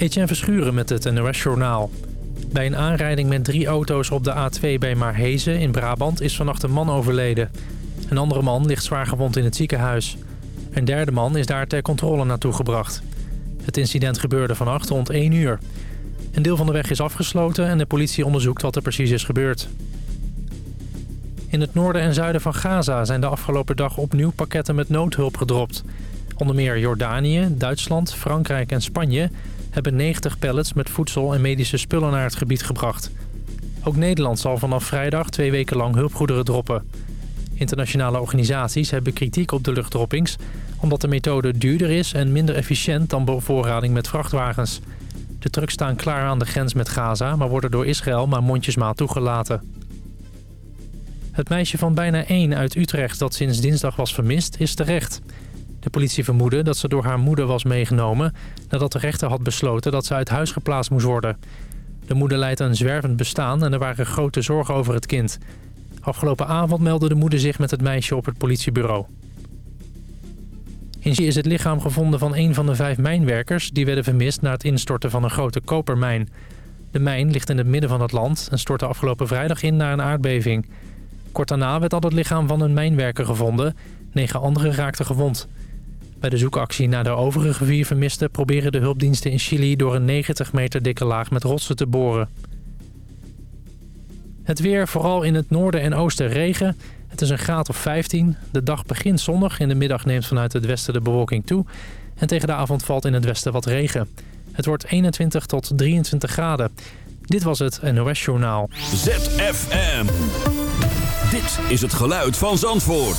Etienne Verschuren met het NOS-journaal. Bij een aanrijding met drie auto's op de A2 bij Maarhezen in Brabant is vannacht een man overleden. Een andere man ligt zwaar gewond in het ziekenhuis. Een derde man is daar ter controle naartoe gebracht. Het incident gebeurde vannacht rond 1 uur. Een deel van de weg is afgesloten en de politie onderzoekt wat er precies is gebeurd. In het noorden en zuiden van Gaza zijn de afgelopen dag opnieuw pakketten met noodhulp gedropt. Onder meer Jordanië, Duitsland, Frankrijk en Spanje hebben 90 pallets met voedsel en medische spullen naar het gebied gebracht. Ook Nederland zal vanaf vrijdag twee weken lang hulpgoederen droppen. Internationale organisaties hebben kritiek op de luchtdroppings... omdat de methode duurder is en minder efficiënt dan bevoorrading met vrachtwagens. De trucks staan klaar aan de grens met Gaza... maar worden door Israël maar mondjesmaat toegelaten. Het meisje van bijna 1 uit Utrecht dat sinds dinsdag was vermist is terecht. De politie vermoedde dat ze door haar moeder was meegenomen... nadat de rechter had besloten dat ze uit huis geplaatst moest worden. De moeder leidt een zwervend bestaan en er waren grote zorgen over het kind. Afgelopen avond meldde de moeder zich met het meisje op het politiebureau. In is het lichaam gevonden van een van de vijf mijnwerkers... die werden vermist na het instorten van een grote kopermijn. De mijn ligt in het midden van het land en stortte afgelopen vrijdag in na een aardbeving. Kort daarna werd al het lichaam van een mijnwerker gevonden. Negen anderen raakten gewond. Bij de zoekactie naar de overige vier vermisten... proberen de hulpdiensten in Chili door een 90 meter dikke laag met rotsen te boren. Het weer, vooral in het noorden en oosten regen. Het is een graad of 15. De dag begint zonnig. In de middag neemt vanuit het westen de bewolking toe. En tegen de avond valt in het westen wat regen. Het wordt 21 tot 23 graden. Dit was het NOS Journaal. ZFM. Dit is het geluid van Zandvoort.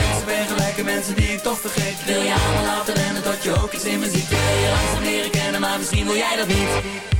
Mensen ben gelijke mensen die ik toch vergeet. Wil je allemaal laten rennen tot je ook iets in me ziet? Wil je langzaam leren kennen, maar misschien wil jij dat niet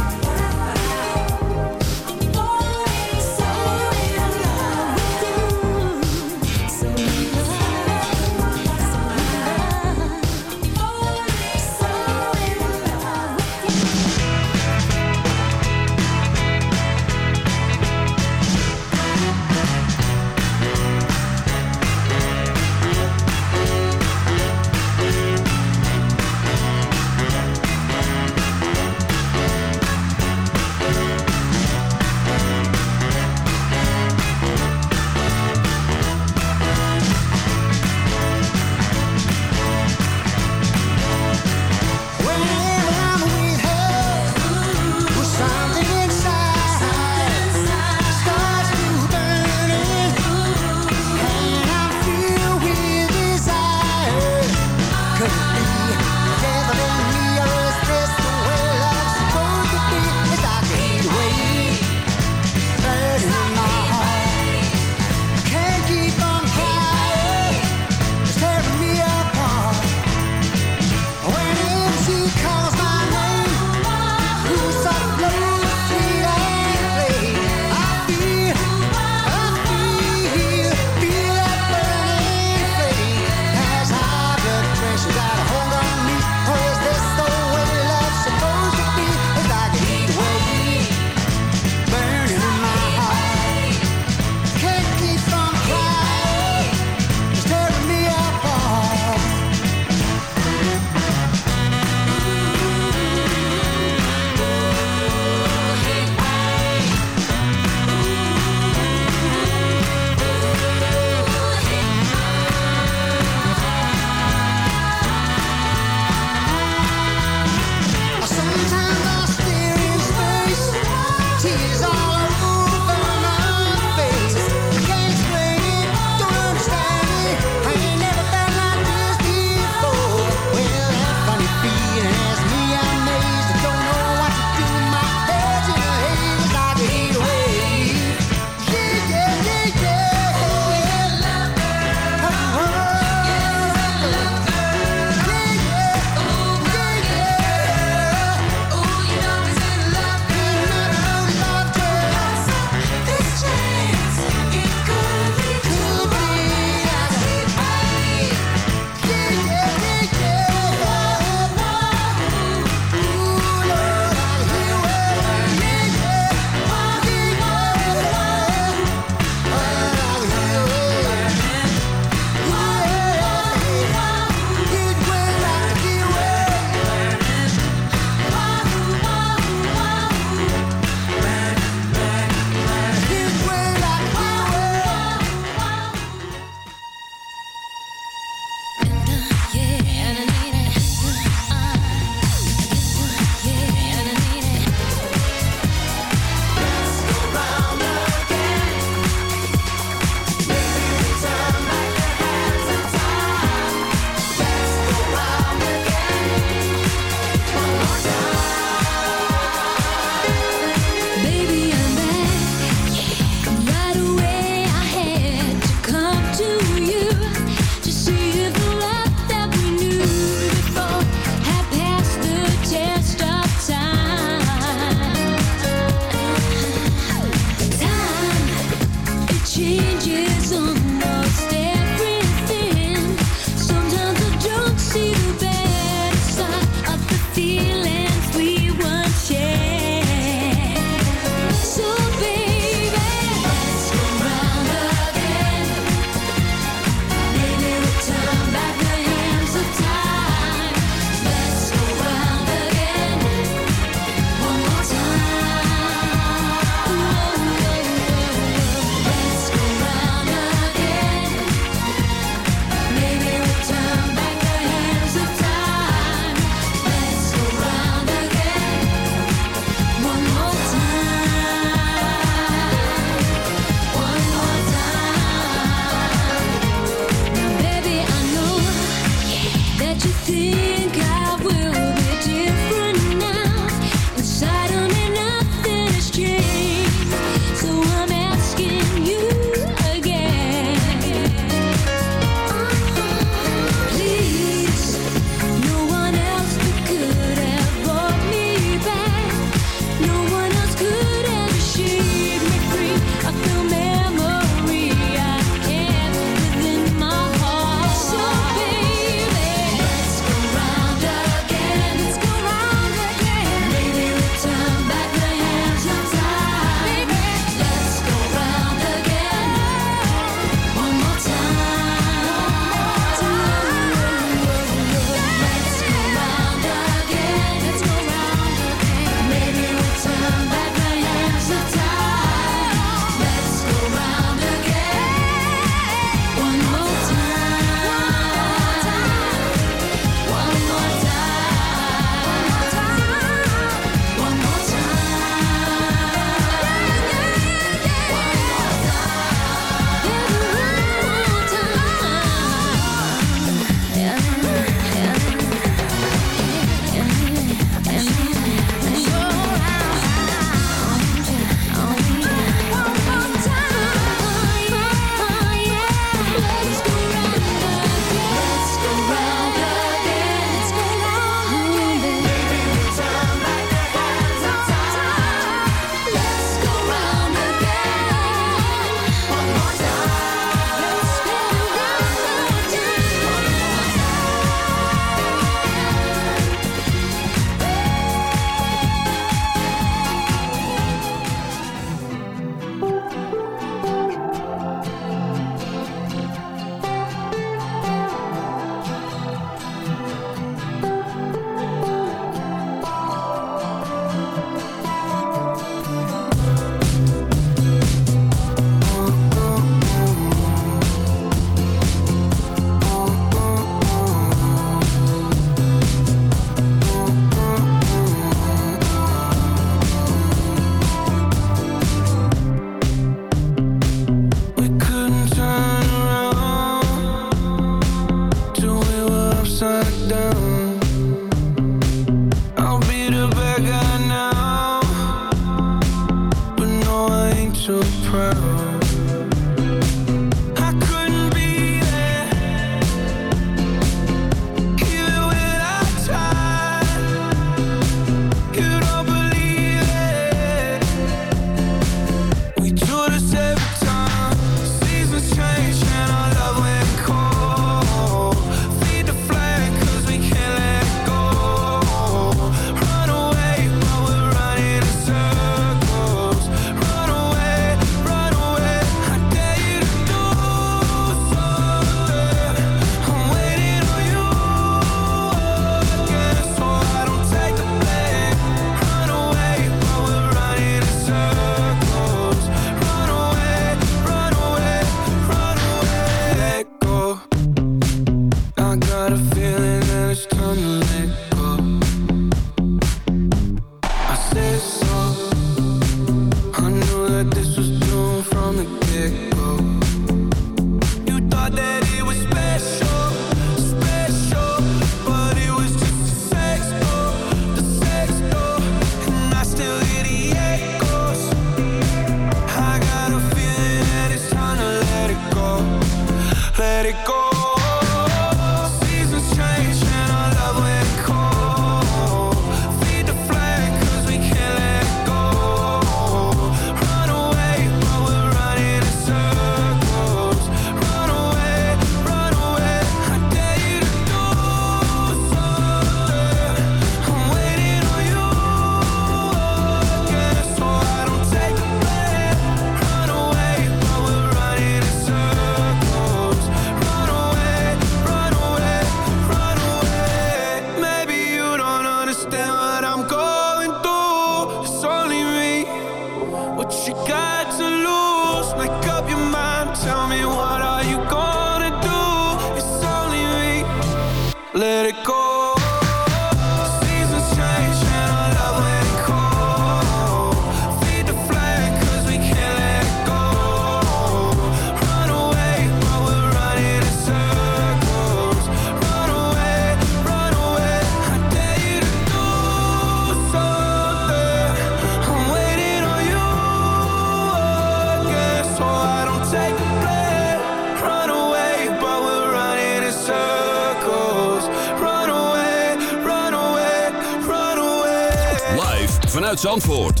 Zandvoort.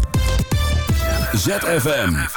ZFM.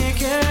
Make it,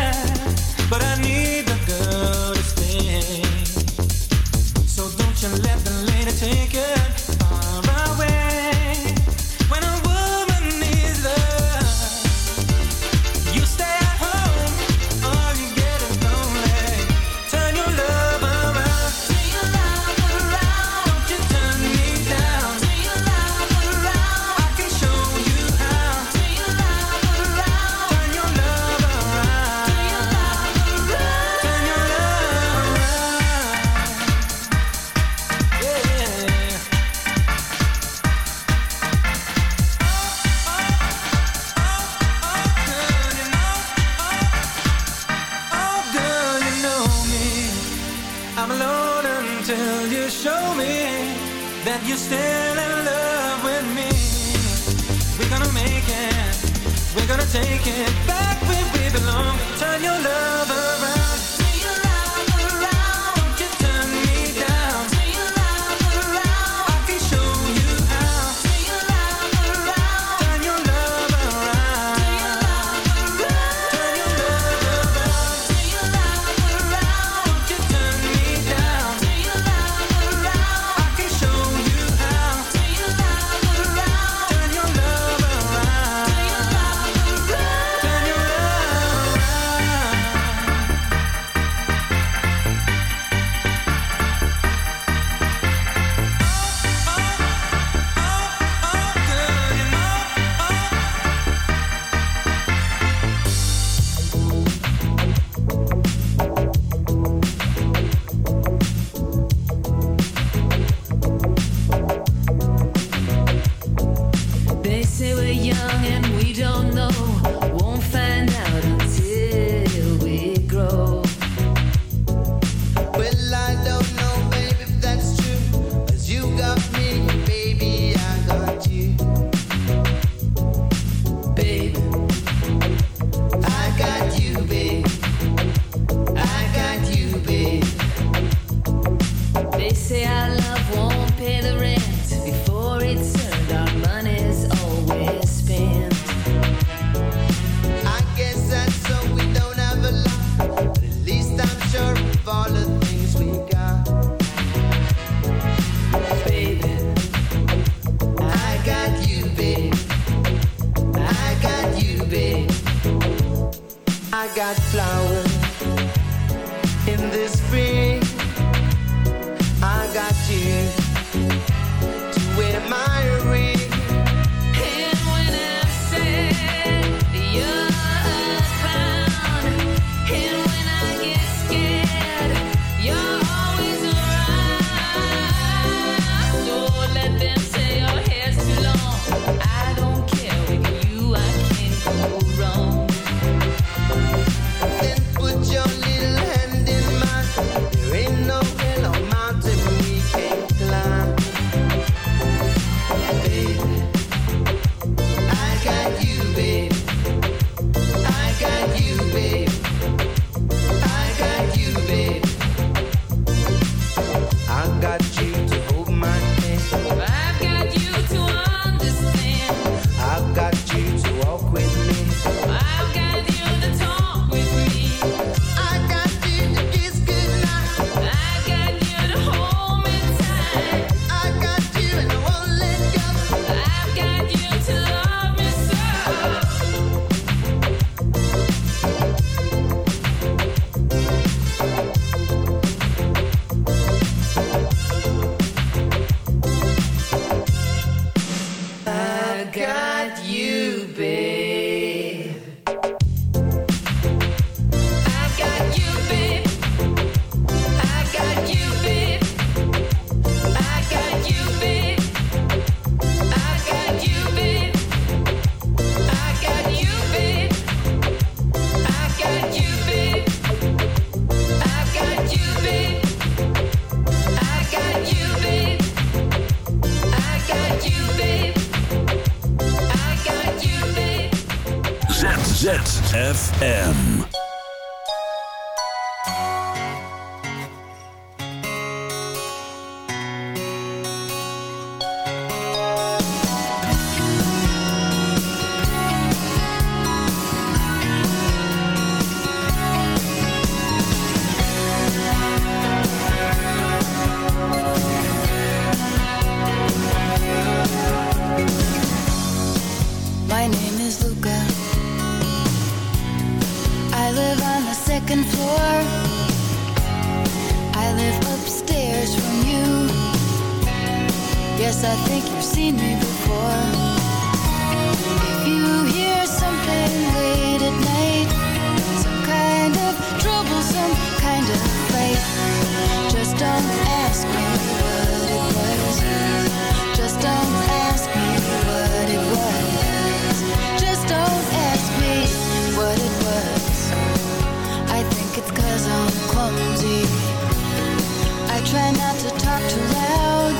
to talk too loud.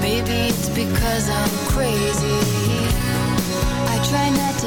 Maybe it's because I'm crazy. I try not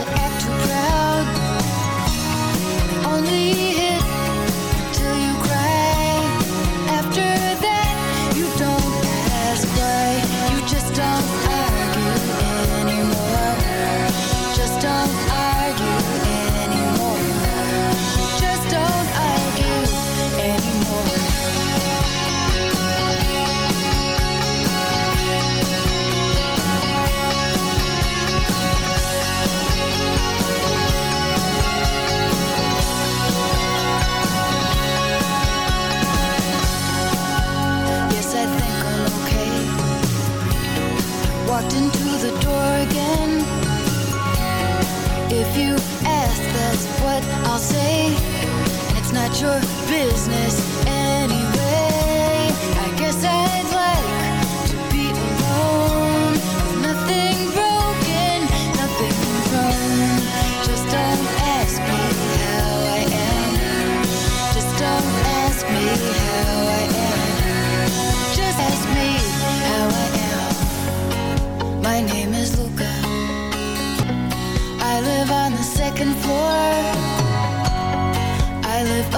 your business anyway. I guess I'd like to be alone. Nothing broken, nothing wrong. Just don't ask me how I am. Just don't ask me how I am. Just ask me how I am. My name is Luca. I live on the second floor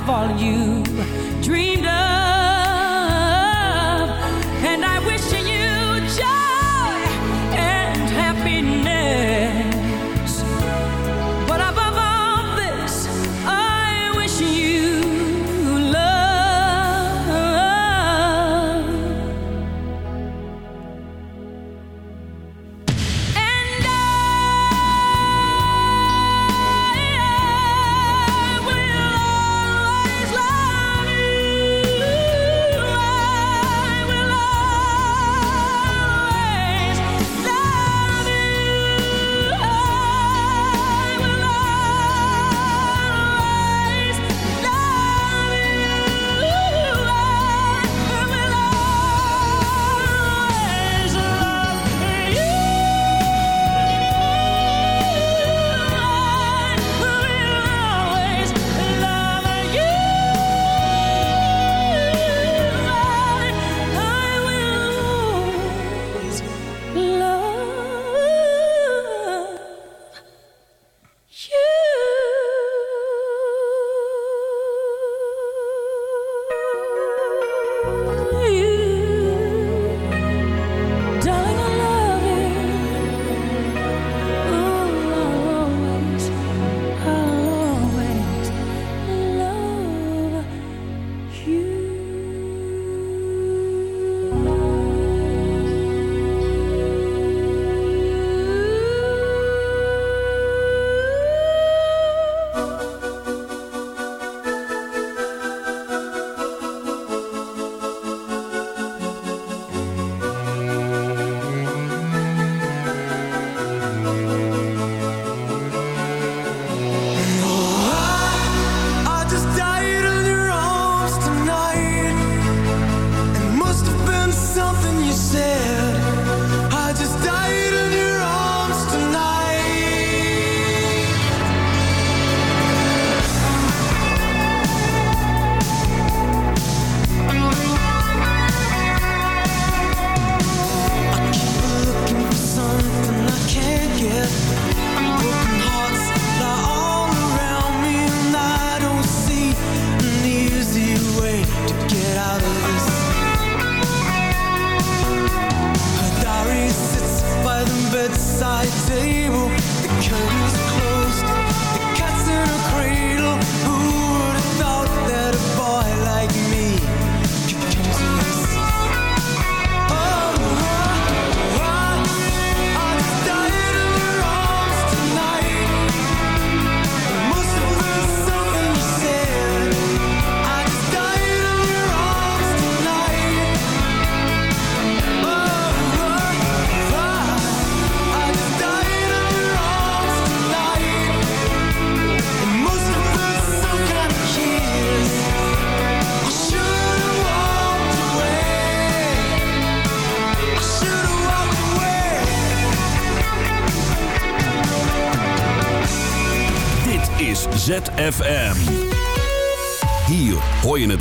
have all you dreamed of,